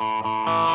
Música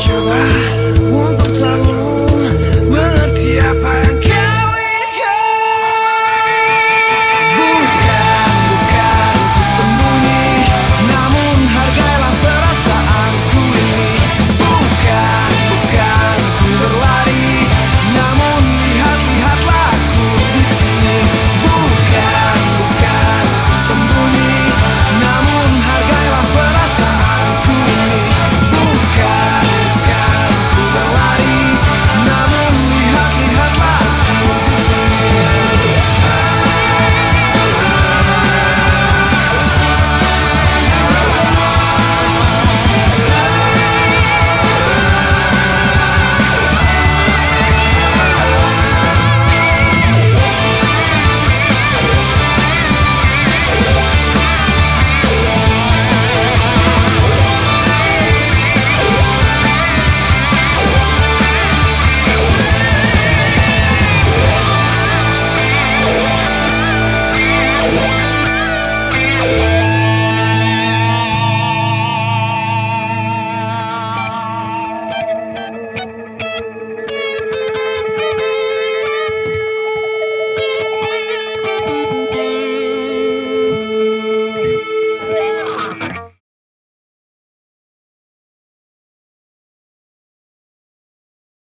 Чего? Он тут.